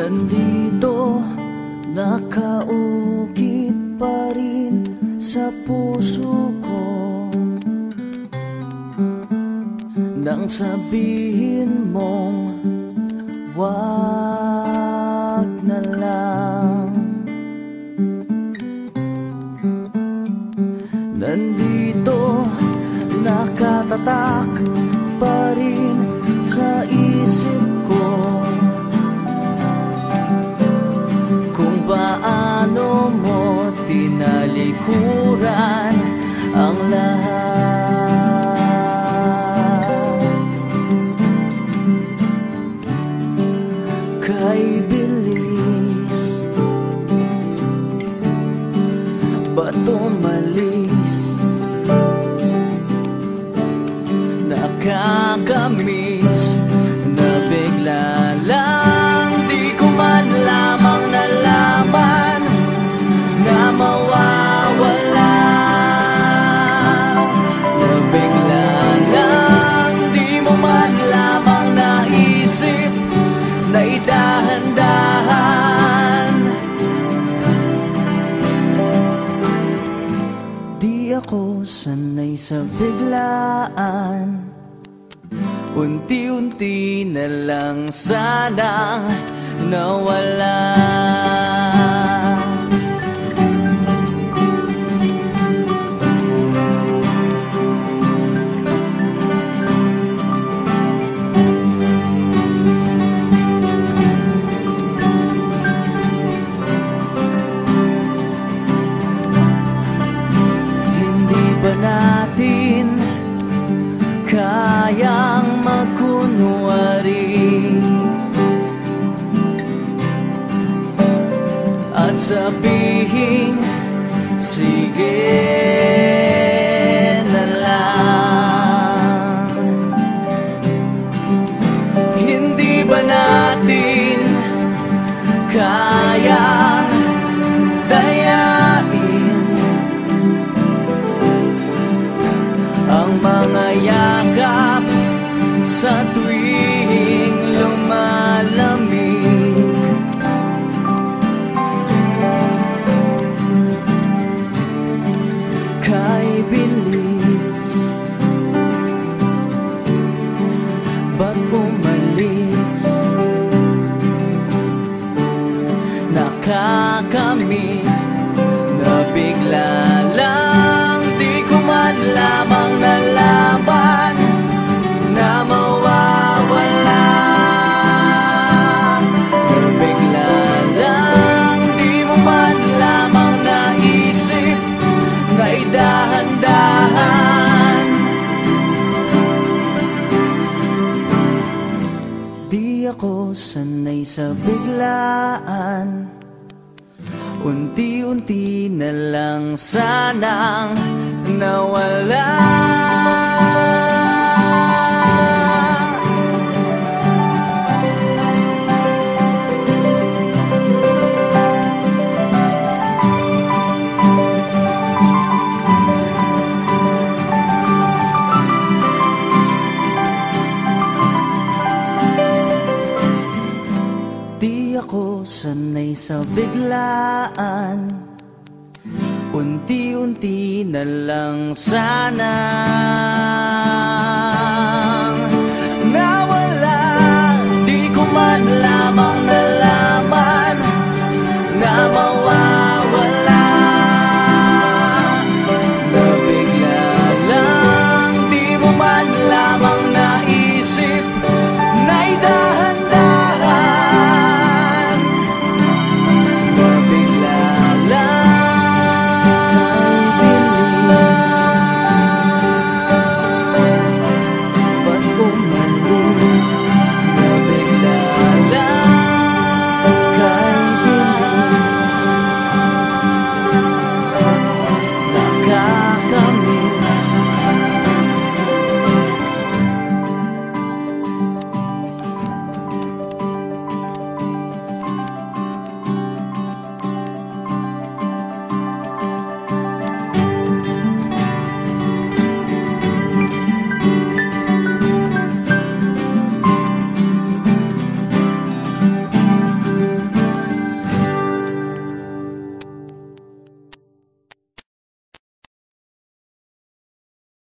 Nandito, nakaukit pa rin sa puso ko. Nang sabihin mong wag na lang. Nandito, nakatatak pa rin sa iyo tinalikuran ang lahat. Kay bilis Ba't umalis Nakakamiss ako sanay sa biglaan. Unti-unti na lang sana nawala sabihin, sige na lang. Hindi ba natin kayang dayain ang mga sa tuwing bilis. Ba't umalis? Nakakamiss na bigla biglaan. Unti-unti na lang sanang nawala Sanay sa biglaan. Unti-unti na lang sana.